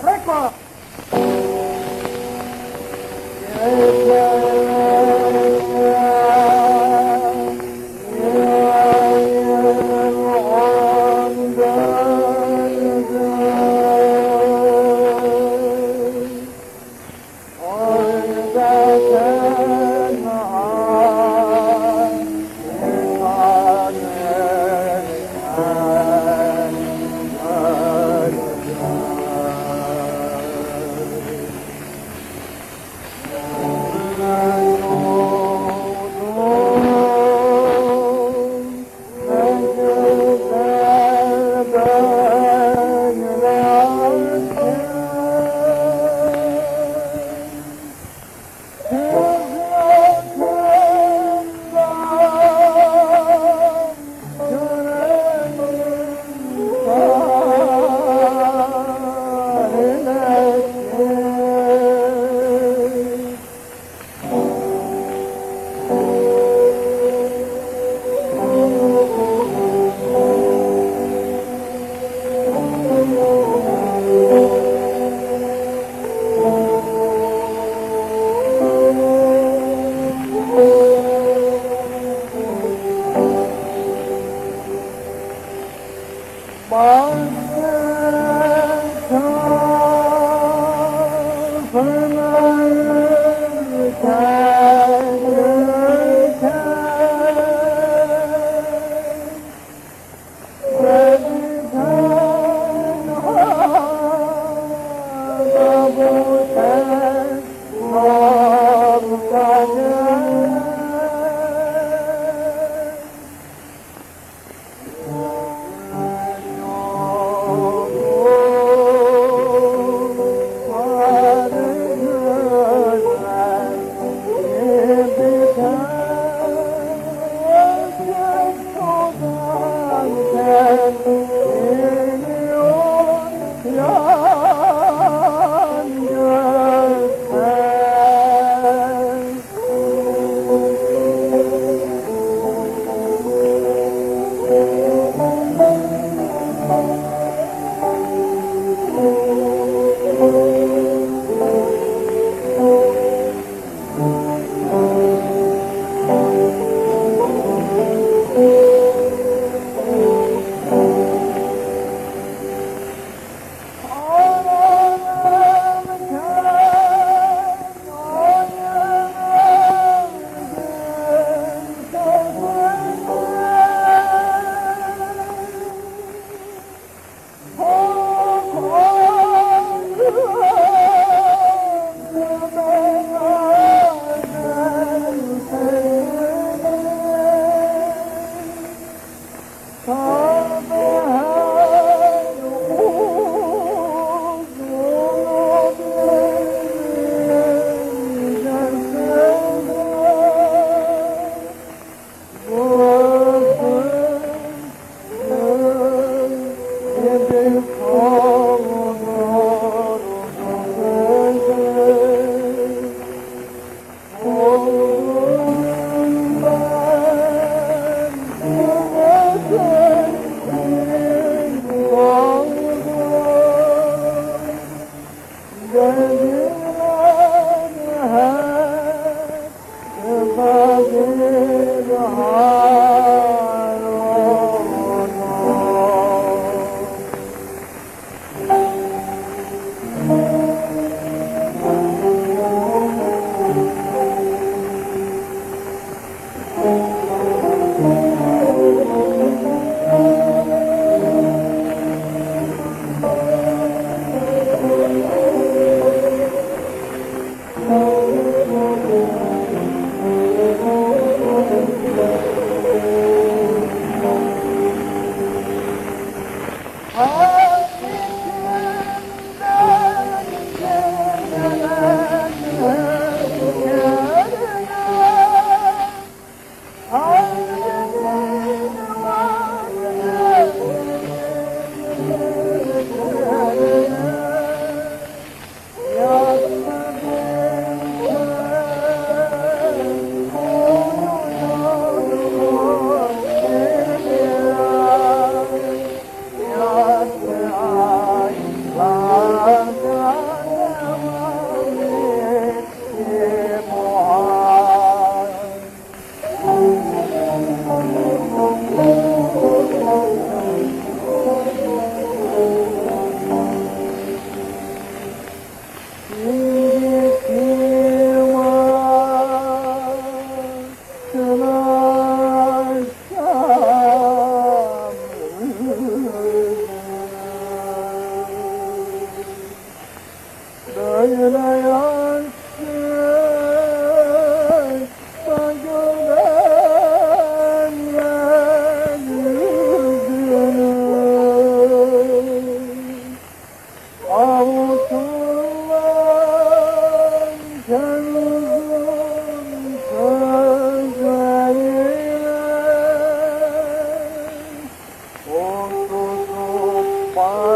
Breakball! Oh! Allah. ponto do Pai.